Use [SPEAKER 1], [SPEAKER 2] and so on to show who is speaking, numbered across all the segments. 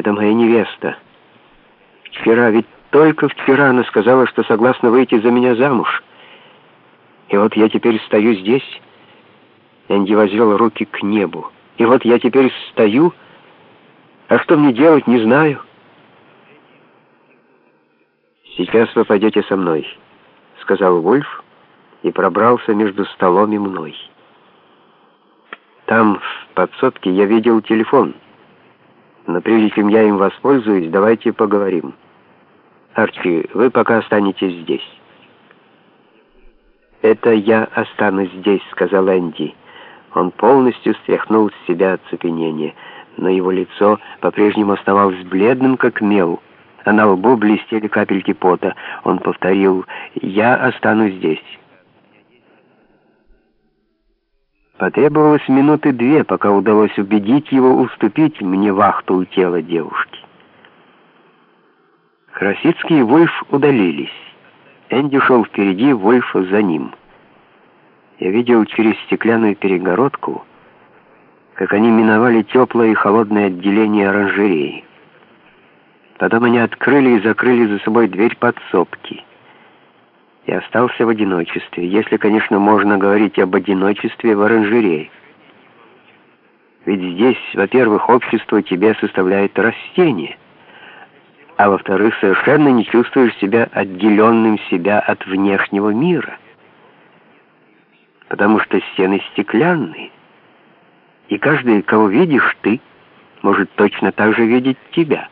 [SPEAKER 1] Это моя невеста. Вчера, ведь только вчера она сказала, что согласна выйти за меня замуж. И вот я теперь стою здесь. Энди возвел руки к небу. И вот я теперь стою, а что мне делать, не знаю. «Сейчас вы пойдете со мной», — сказал Вольф и пробрался между столом и мной. Там, в подсобке, я видел телефон. Но прежде чем я им воспользуюсь, давайте поговорим. Арчи, вы пока останетесь здесь. «Это я останусь здесь», — сказал Энди. Он полностью стряхнул с себя оцепенение, но его лицо по-прежнему оставалось бледным, как мел, а на лбу блестели капельки пота. Он повторил «Я останусь здесь». Потребовалось минуты две, пока удалось убедить его уступить мне вахту у тела девушки. Красицкий и Вольф удалились. Энди шел впереди, Вольф за ним. Я видел через стеклянную перегородку, как они миновали теплое и холодное отделение оранжереи. Потом они открыли и закрыли за собой дверь подсобки. Я остался в одиночестве, если, конечно, можно говорить об одиночестве в оранжерее. Ведь здесь, во-первых, общество тебе составляет растение, а во-вторых, совершенно не чувствуешь себя отделенным себя от внешнего мира, потому что стены стеклянные, и каждый, кого видишь ты, может точно так же видеть тебя.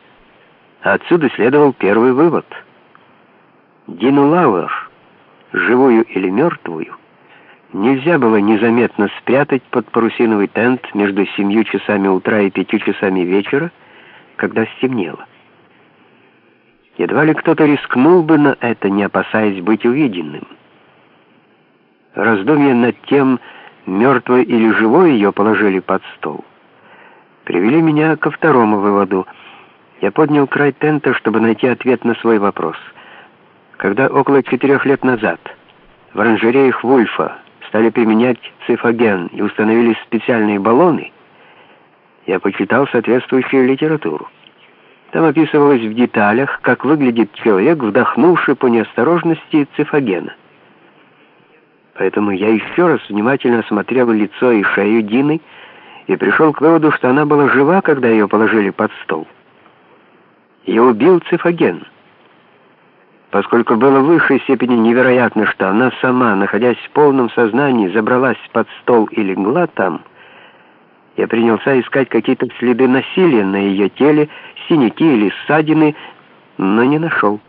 [SPEAKER 1] А отсюда следовал первый вывод. Дину Лауэр живую или мертвую, нельзя было незаметно спрятать под парусиновый тент между семью часами утра и пятью часами вечера, когда стемнело. Едва ли кто-то рискнул бы на это, не опасаясь быть увиденным. Раздумья над тем, мертвой или живой ее положили под стол, привели меня ко второму выводу. Я поднял край тента, чтобы найти ответ на свой вопрос — когда около четырех лет назад в оранжереях Вульфа стали применять цифоген и установились специальные баллоны, я почитал соответствующую литературу. Там описывалось в деталях, как выглядит человек, вдохнувший по неосторожности цифогена. Поэтому я еще раз внимательно осмотрел лицо и шею Дины и пришел к выводу, что она была жива, когда ее положили под стол. Ее убил цифоген — Поскольку было в высшей степени невероятно, что она сама, находясь в полном сознании, забралась под стол и легла там, я принялся искать какие-то следы насилия на ее теле, синяки или ссадины, но не нашел.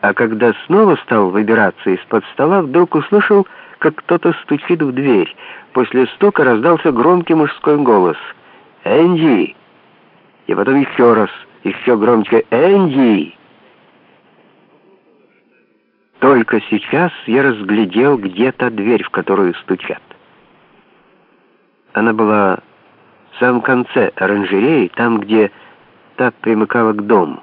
[SPEAKER 1] А когда снова стал выбираться из-под стола, вдруг услышал, как кто-то стучит в дверь. После стука раздался громкий мужской голос. «Энди!» И потом еще раз, еще громче «Энди!» Только сейчас я разглядел где-то дверь, в которую стучат. Она была в самом конце оранжереи, там, где та примыкала к дому.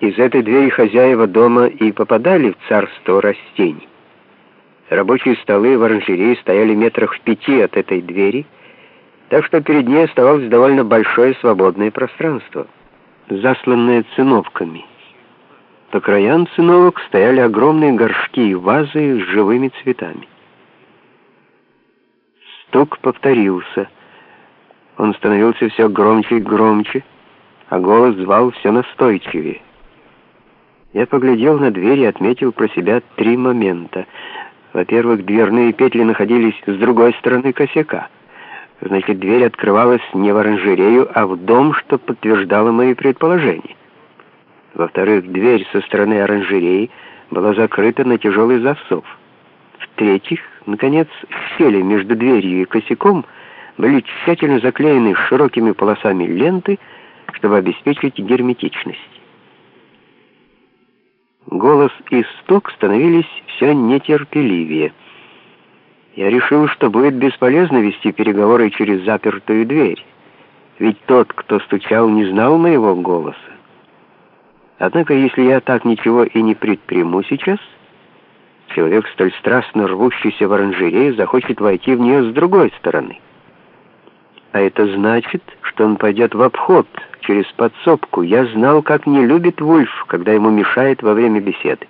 [SPEAKER 1] Из этой двери хозяева дома и попадали в царство растений. Рабочие столы в оранжерее стояли метрах в пяти от этой двери, так что перед ней оставалось довольно большое свободное пространство, засланное циновками. По краям циновок стояли огромные горшки и вазы с живыми цветами. Стук повторился. Он становился все громче и громче, а голос звал все настойчивее. Я поглядел на дверь и отметил про себя три момента. Во-первых, дверные петли находились с другой стороны косяка. Значит, дверь открывалась не в оранжерею, а в дом, что подтверждало мои предположения. Во-вторых, дверь со стороны оранжереи была закрыта на тяжелый засов. В-третьих, наконец, щели между дверью и косяком были тщательно заклеены широкими полосами ленты, чтобы обеспечить герметичность. Голос и стук становились все нетерпеливее. Я решил, что будет бесполезно вести переговоры через запертую дверь, ведь тот, кто стучал, не знал моего голоса. Однако, если я так ничего и не предприму сейчас, человек, столь страстно рвущийся в оранжерею, захочет войти в нее с другой стороны. А это значит, что он пойдет в обход через подсобку. Я знал, как не любит Вульф, когда ему мешает во время беседы.